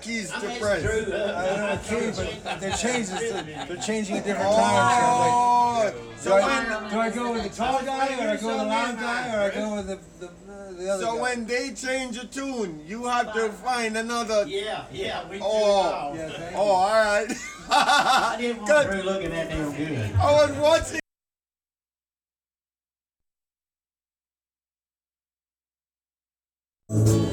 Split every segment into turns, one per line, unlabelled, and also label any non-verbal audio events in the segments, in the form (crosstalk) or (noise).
keys to press?
I don't know the key, but (laughs) they're changing. They're changing at different times.
Oh,
So
so
like,
when
do I, do I go with the tall guy, or I go with the loud guy, or I go with the the, the other
so
guy?
when they change a tune, you have to find another.
Yeah, yeah, we do.
Oh.
yeah, thank
Oh, all right. (laughs)
I didn't want Drew looking that damn good.
I was watching.
You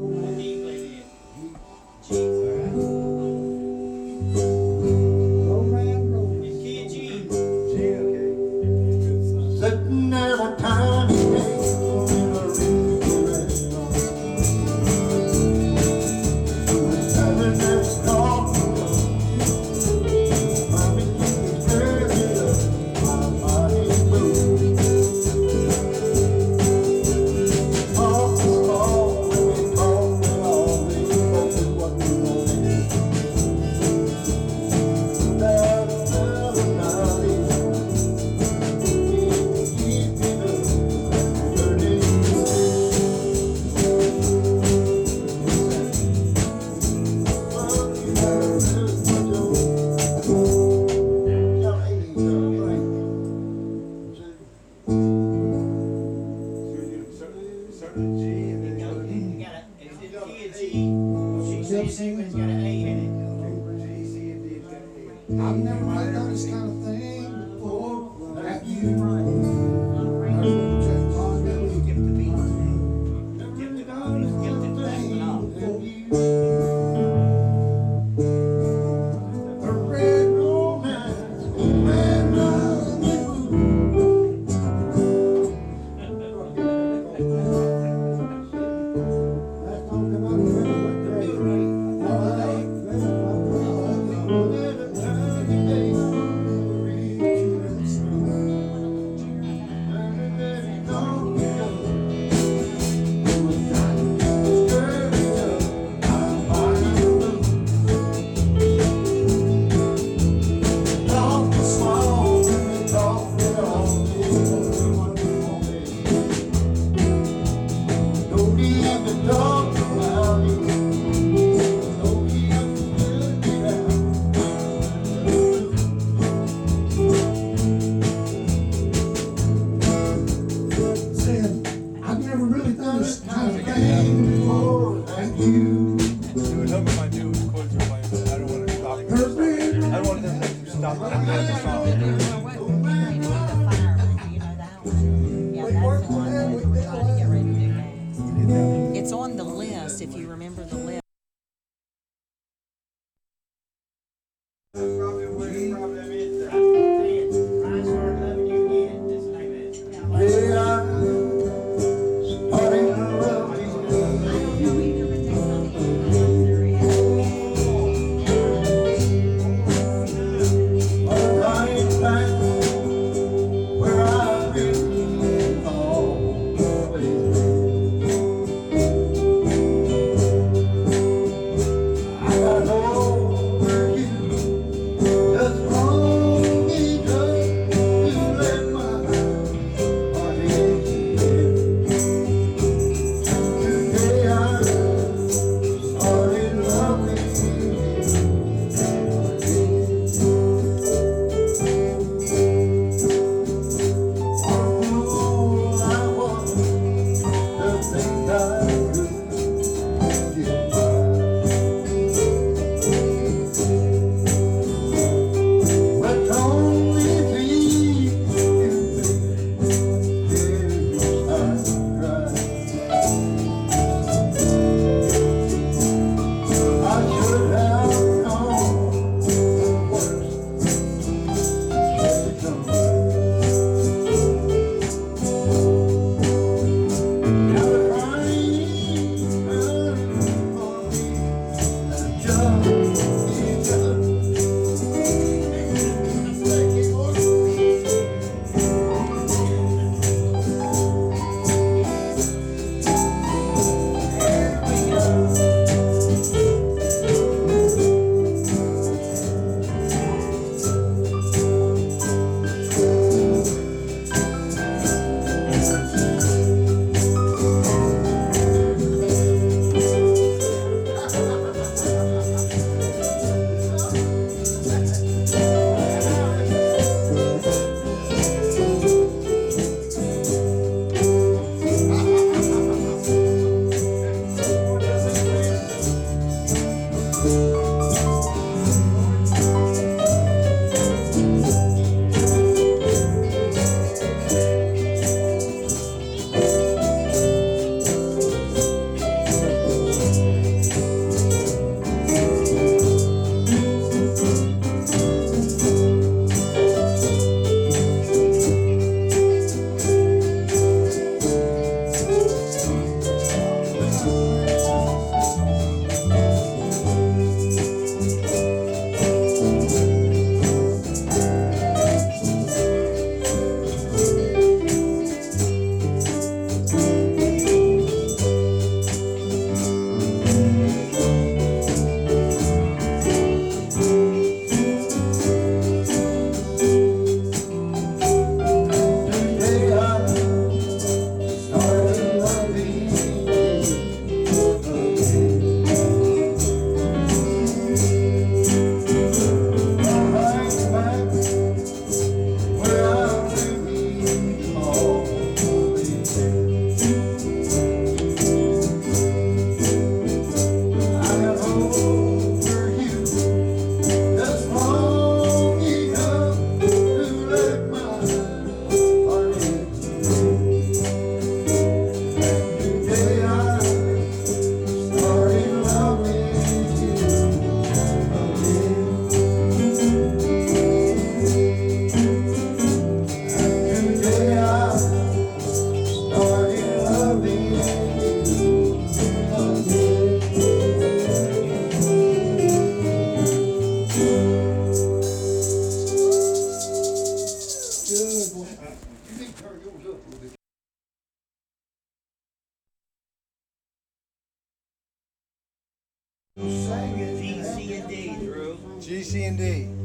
G, alright.
I've done this kind of thing before. Have you?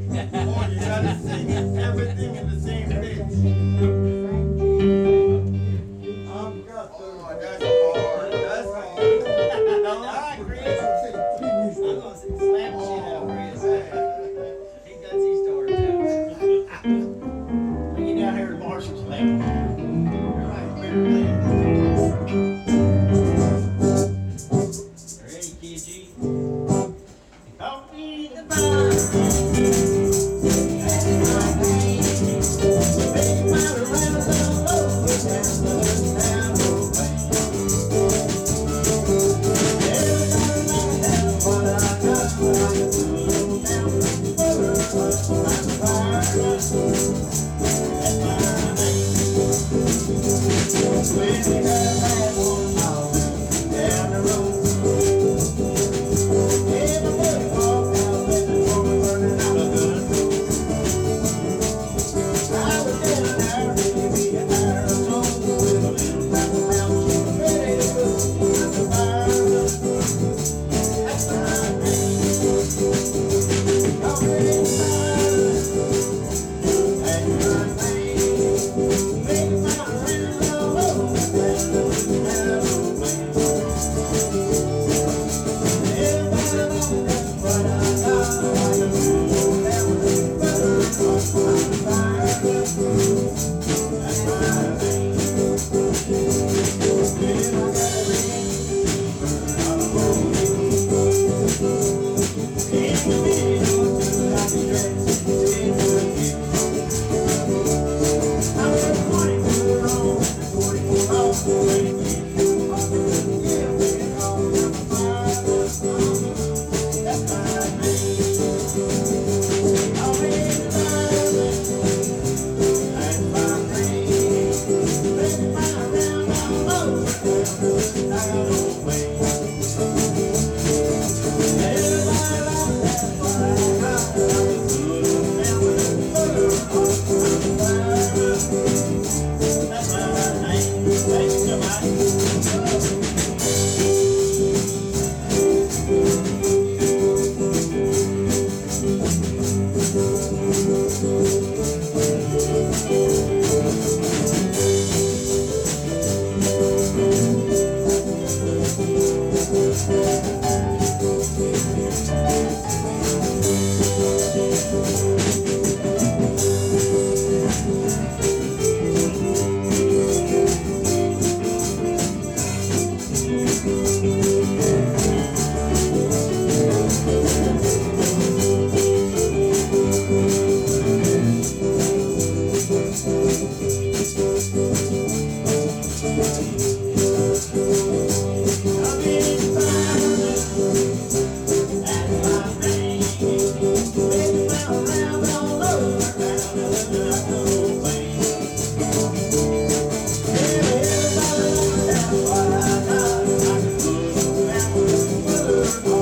Boy, you
gotta sing it, everything in the same pitch. I'm
just.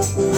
Roku